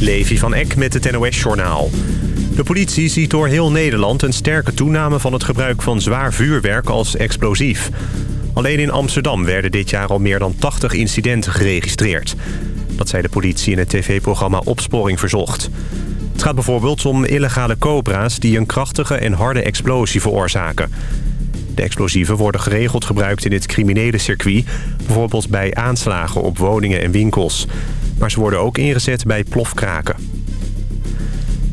Levi van Eck met het NOS-journaal. De politie ziet door heel Nederland een sterke toename van het gebruik van zwaar vuurwerk als explosief. Alleen in Amsterdam werden dit jaar al meer dan 80 incidenten geregistreerd. Dat zei de politie in het tv-programma Opsporing Verzocht. Het gaat bijvoorbeeld om illegale cobra's die een krachtige en harde explosie veroorzaken. De explosieven worden geregeld gebruikt in het criminele circuit... bijvoorbeeld bij aanslagen op woningen en winkels. Maar ze worden ook ingezet bij plofkraken.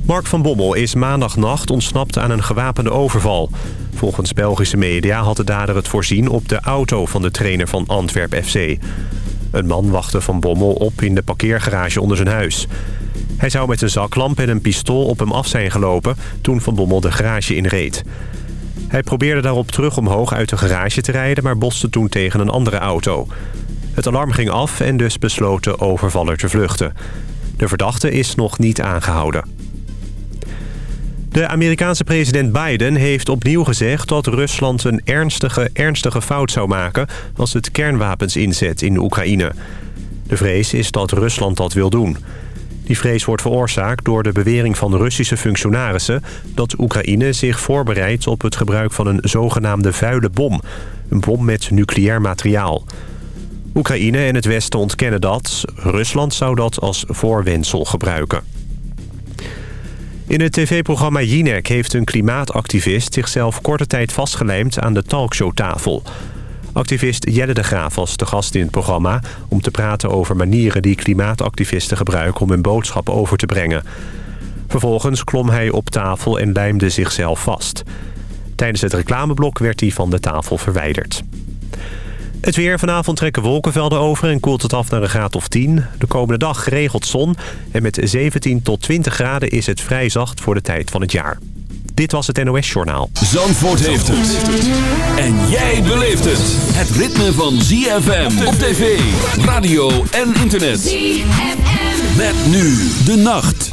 Mark van Bommel is maandagnacht ontsnapt aan een gewapende overval. Volgens Belgische media had de dader het voorzien op de auto van de trainer van Antwerp FC. Een man wachtte Van Bommel op in de parkeergarage onder zijn huis. Hij zou met een zaklamp en een pistool op hem af zijn gelopen... toen Van Bommel de garage inreed. Hij probeerde daarop terug omhoog uit de garage te rijden... maar botste toen tegen een andere auto. Het alarm ging af en dus besloot de overvaller te vluchten. De verdachte is nog niet aangehouden. De Amerikaanse president Biden heeft opnieuw gezegd dat Rusland een ernstige, ernstige fout zou maken... als het kernwapens inzet in Oekraïne. De vrees is dat Rusland dat wil doen... Die vrees wordt veroorzaakt door de bewering van Russische functionarissen... dat Oekraïne zich voorbereidt op het gebruik van een zogenaamde vuile bom. Een bom met nucleair materiaal. Oekraïne en het Westen ontkennen dat. Rusland zou dat als voorwensel gebruiken. In het tv-programma Jinek heeft een klimaatactivist zichzelf korte tijd vastgelijmd aan de talkshowtafel. Activist Jelle de Graaf was de gast in het programma... om te praten over manieren die klimaatactivisten gebruiken... om hun boodschap over te brengen. Vervolgens klom hij op tafel en lijmde zichzelf vast. Tijdens het reclameblok werd hij van de tafel verwijderd. Het weer. Vanavond trekken wolkenvelden over en koelt het af naar een graad of 10. De komende dag geregeld zon. En met 17 tot 20 graden is het vrij zacht voor de tijd van het jaar. Dit was het NOS Journaal. Zandvoort heeft het. En jij beleeft het. Het ritme van ZFM op tv, radio en internet. ZFM. Met nu de nacht.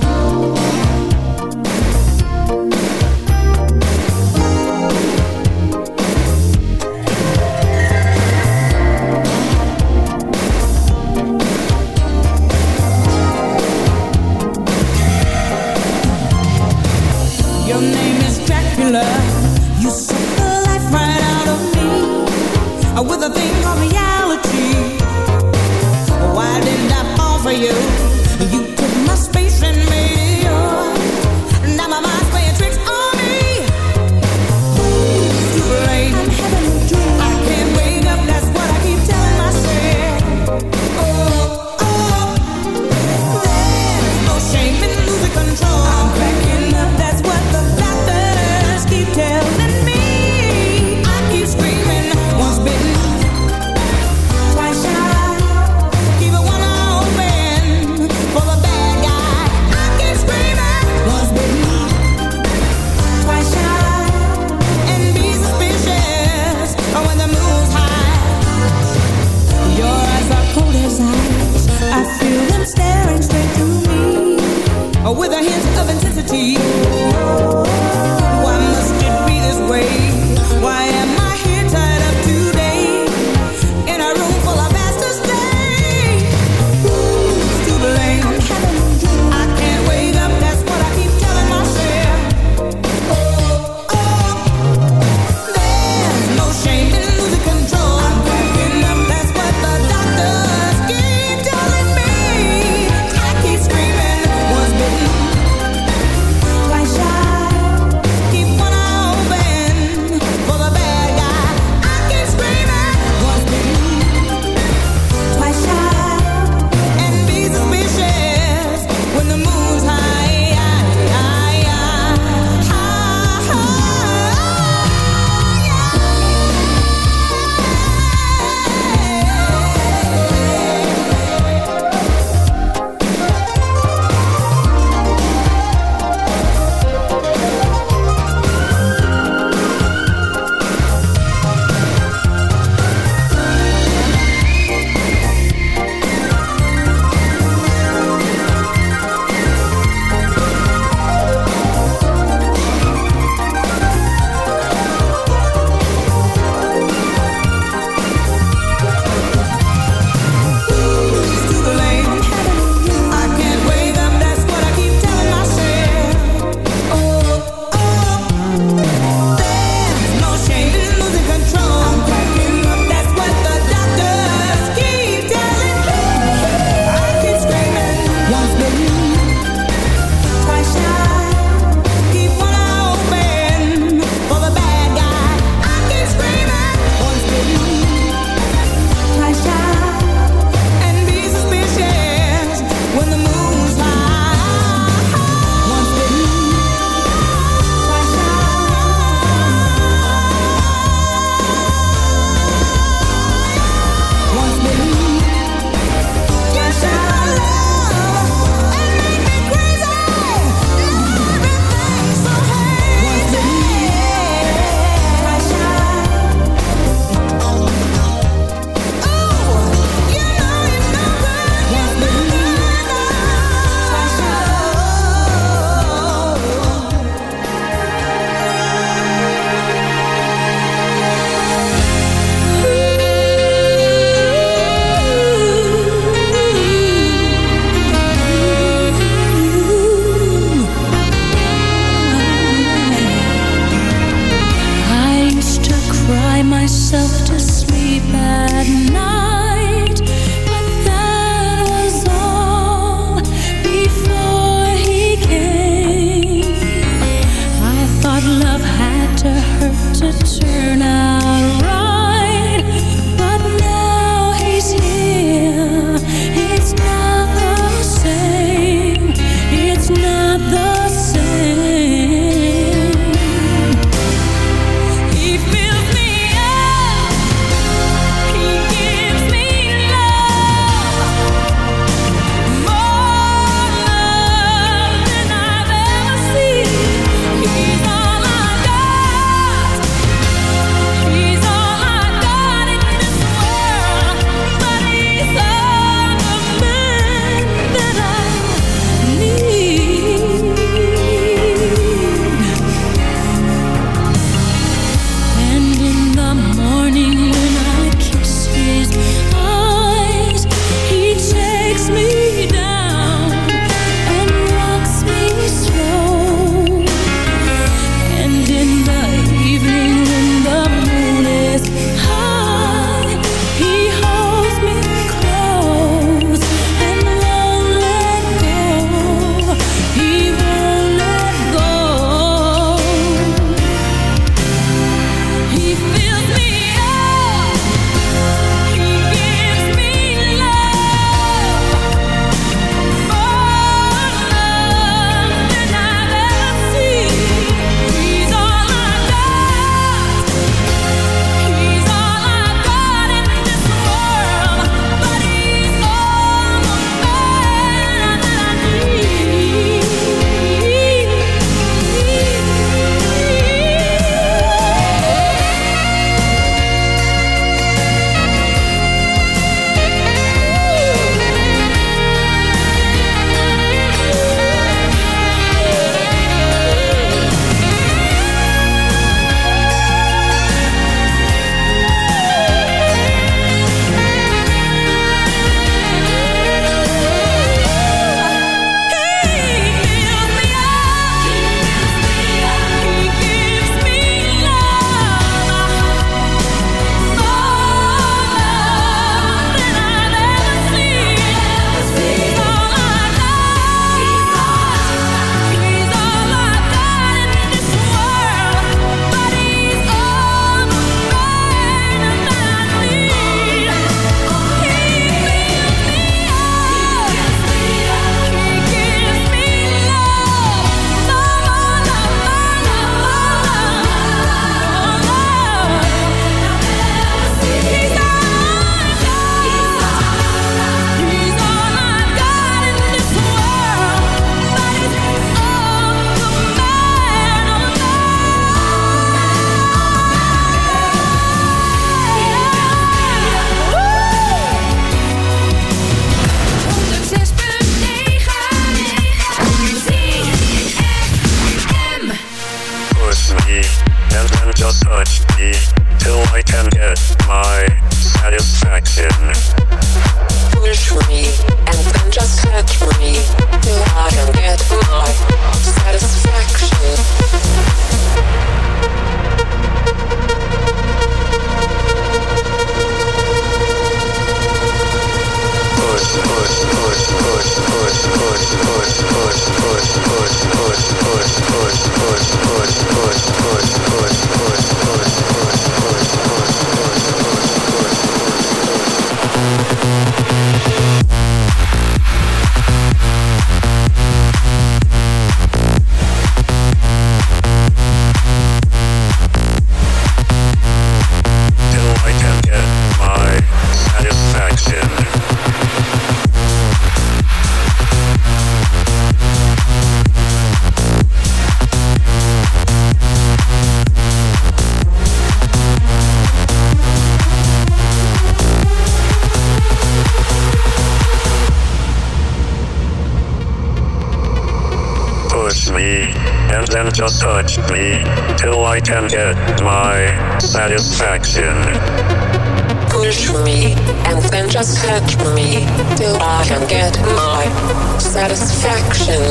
satisfaction,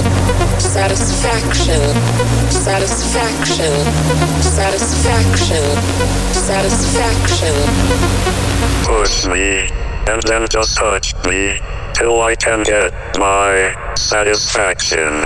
satisfaction, satisfaction, satisfaction, satisfaction. Push me, and then just touch me, till I can get my satisfaction.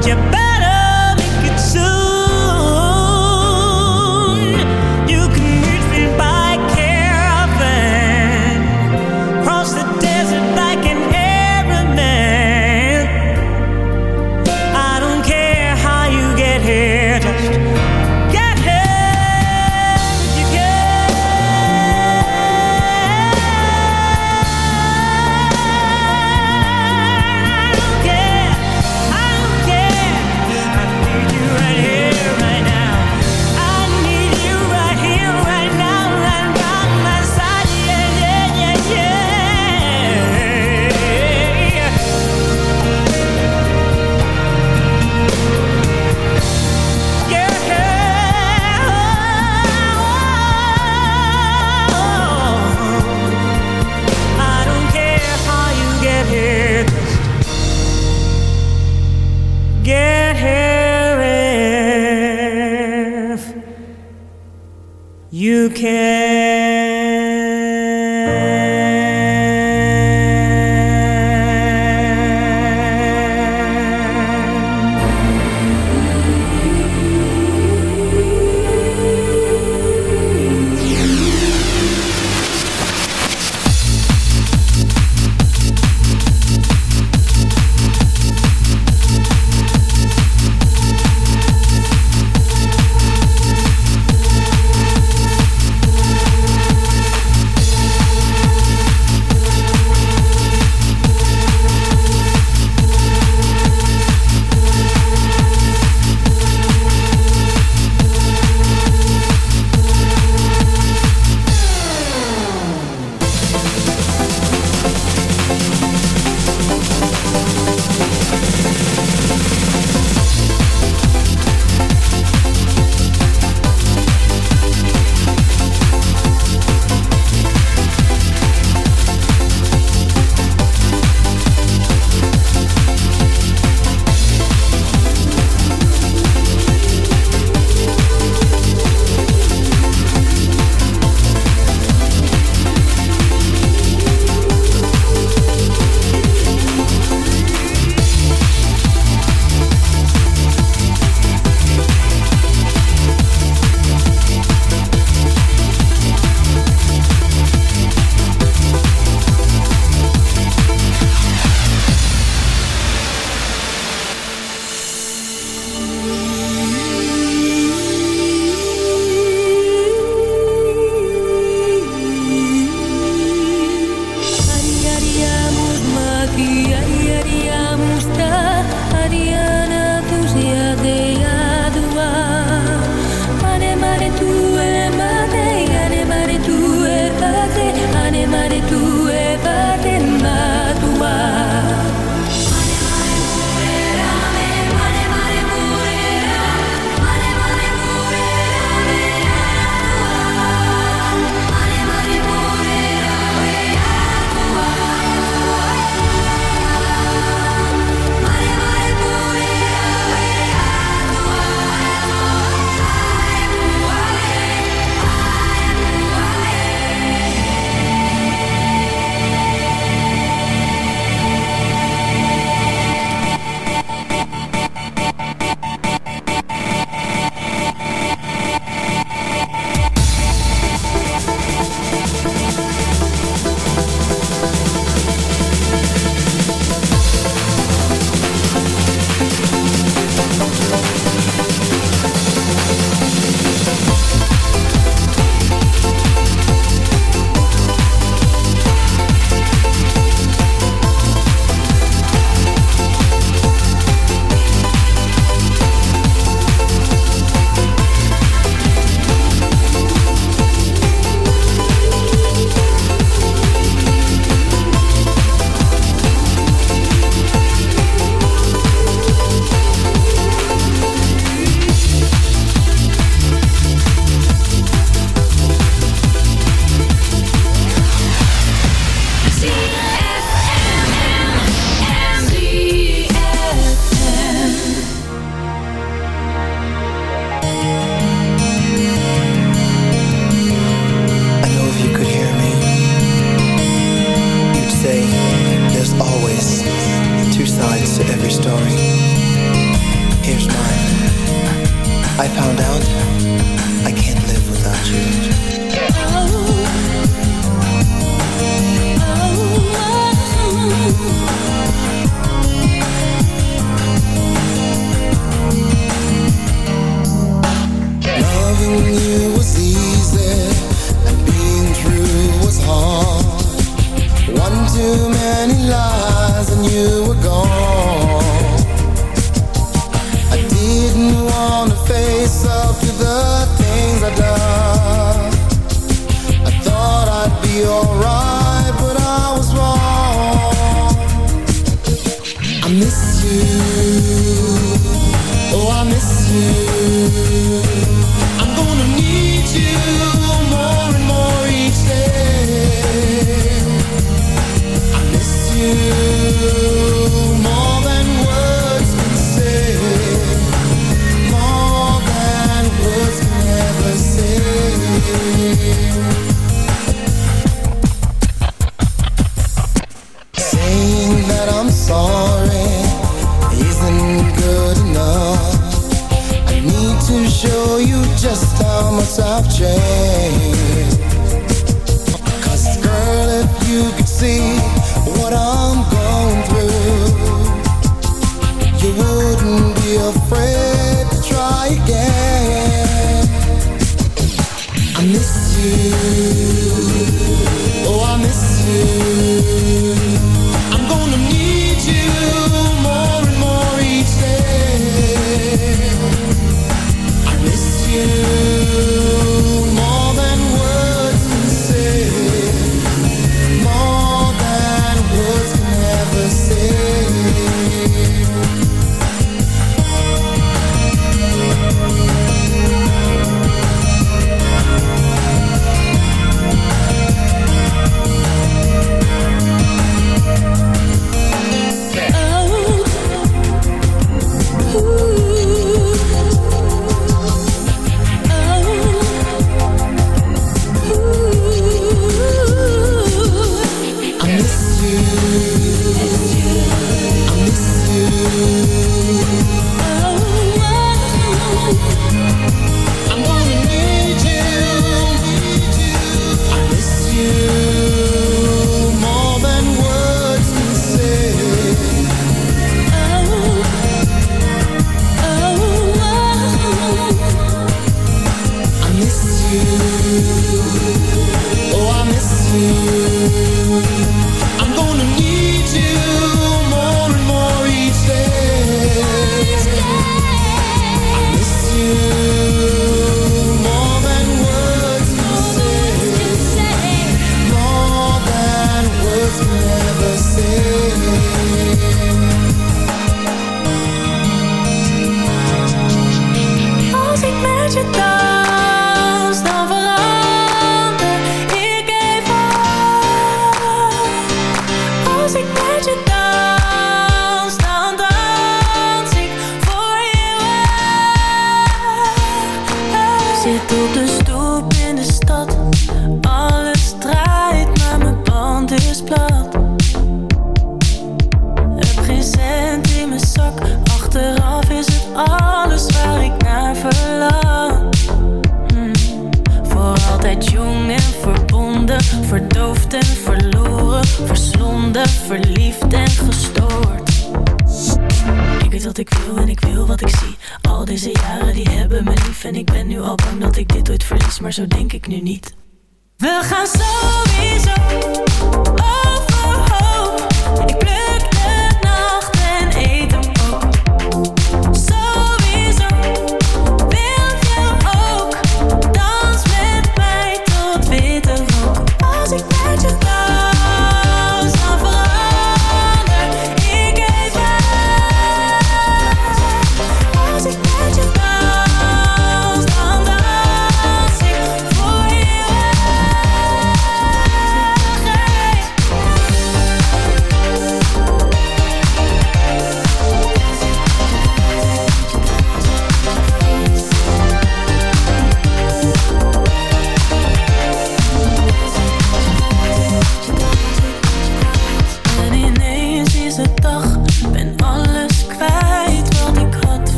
cię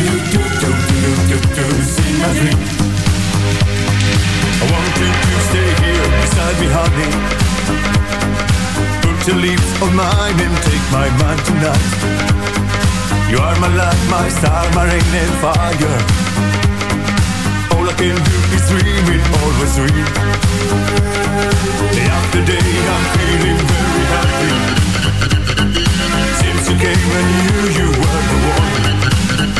Do, do, do, do, do, do, do, sing my dream I want you to stay here beside me, honey Put your lips on mine and take my mind tonight you are my light, my star, my rain and fire All I can do is dream it, always dream Day after day I'm feeling very happy Since you came I knew you were the one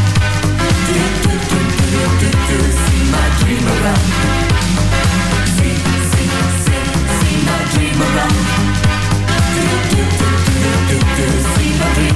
dream. See, see, see, see my dream around. Do, do, do, do, do, do, see my dream.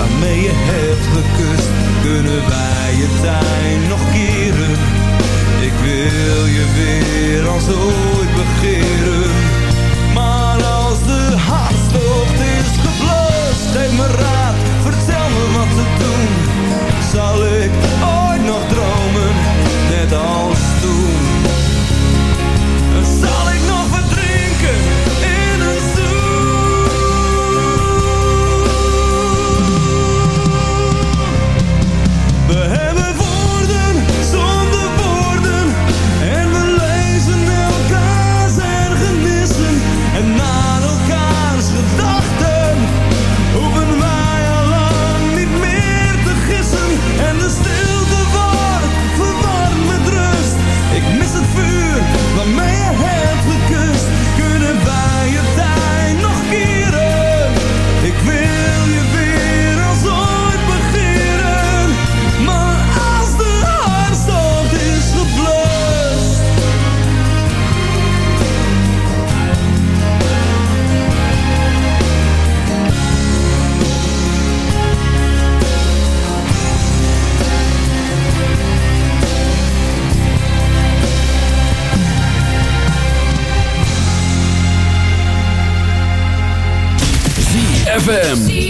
waarmee je hebt gekust, kunnen wij je zijn nog keren. Ik wil je weer als ooit begeren ZFM.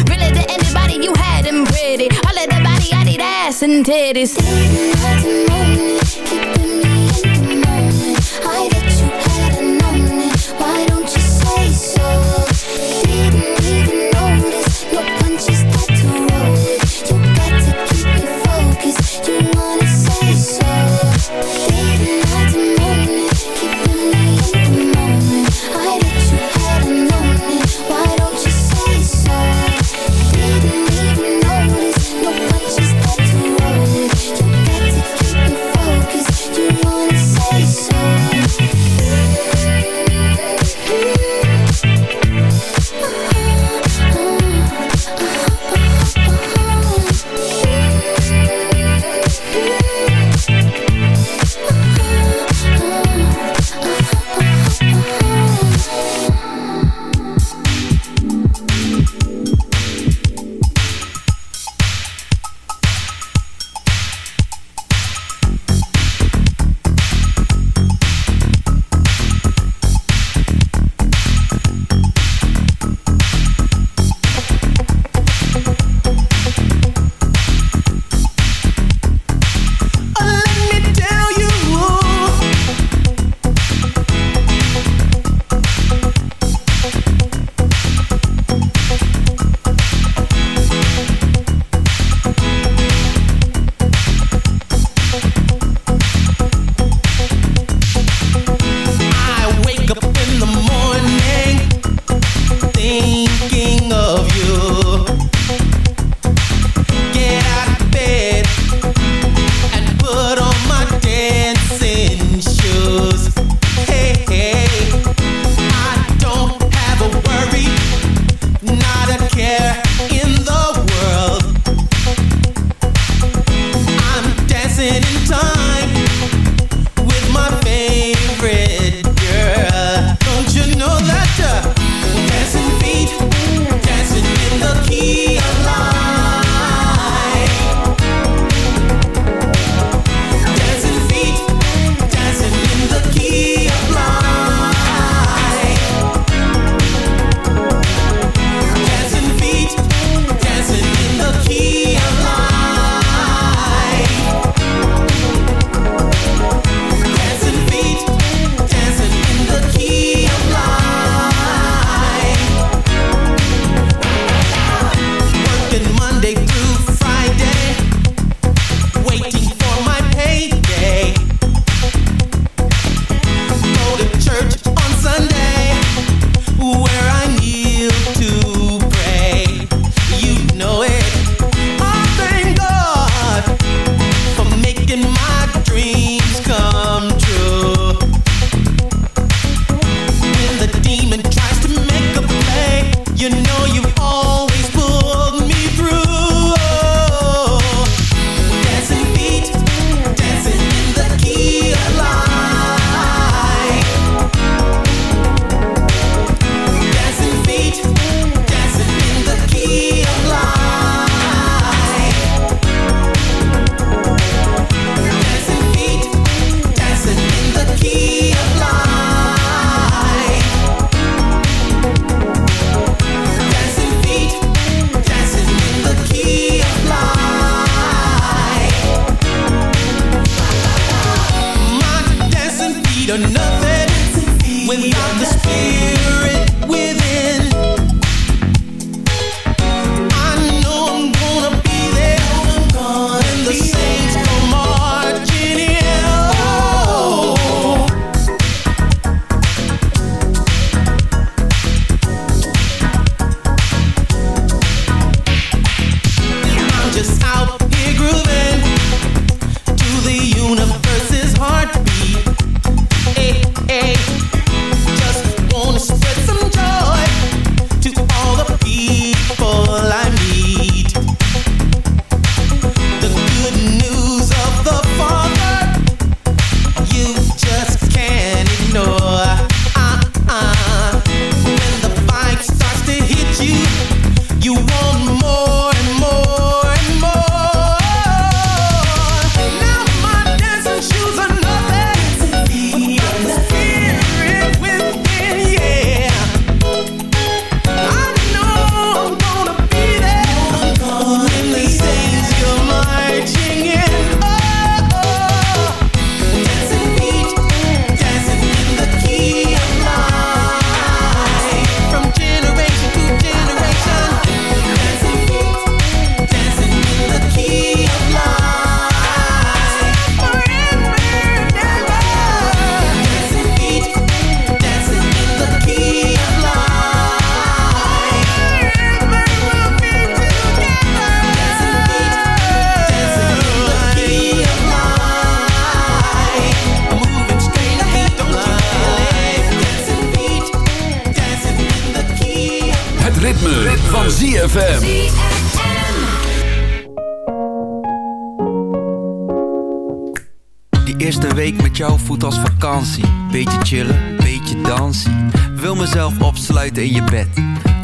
body you had and pretty. All of the body, I need ass and titties.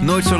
Nooit zo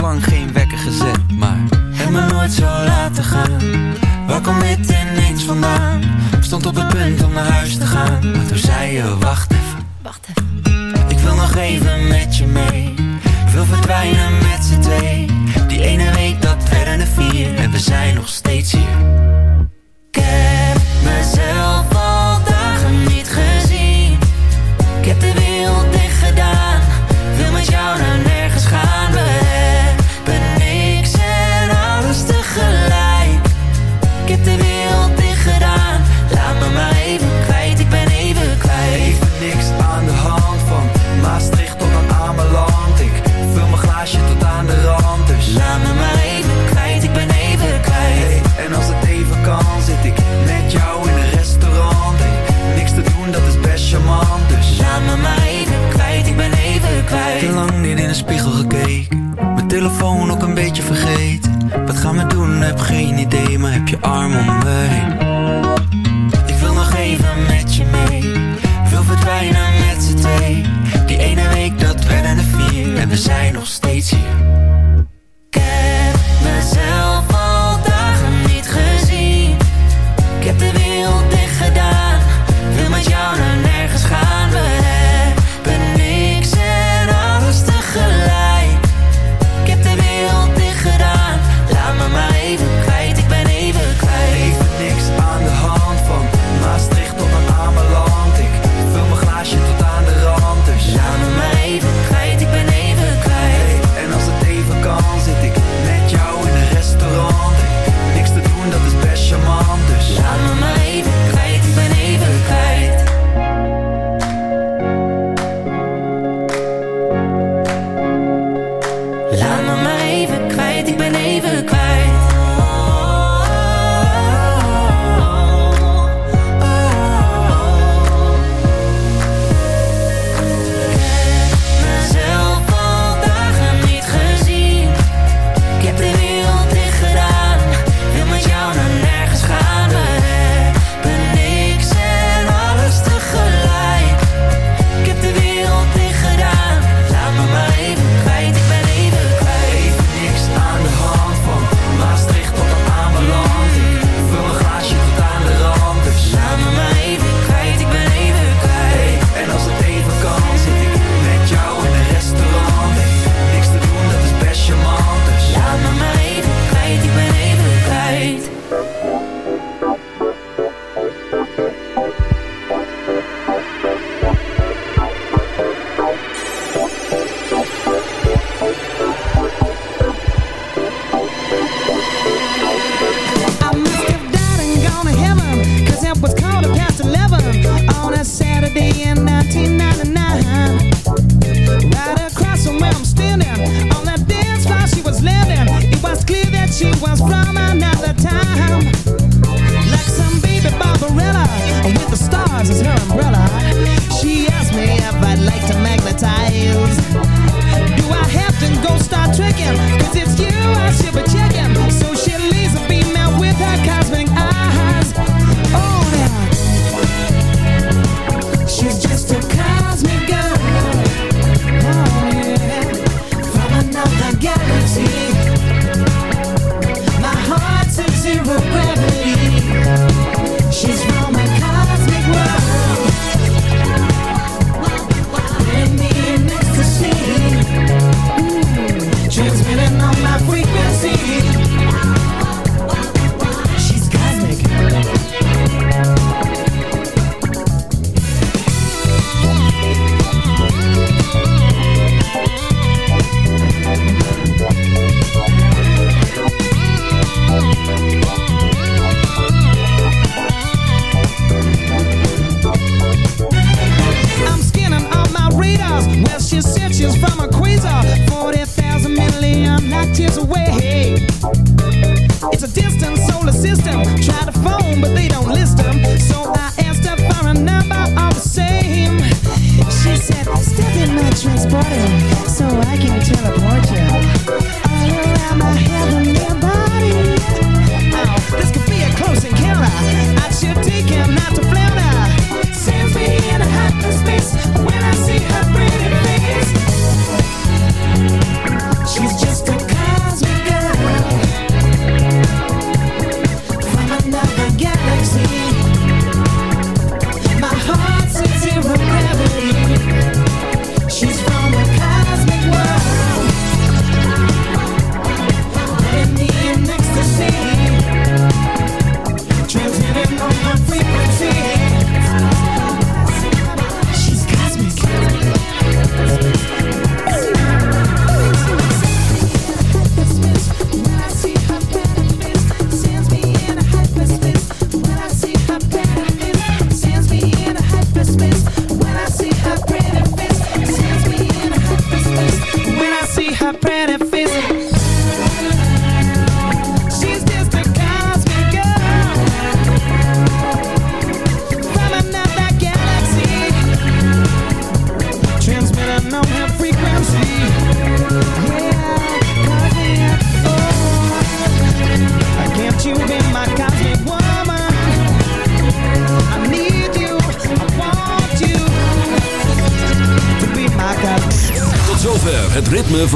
on the phone, but they don't listen.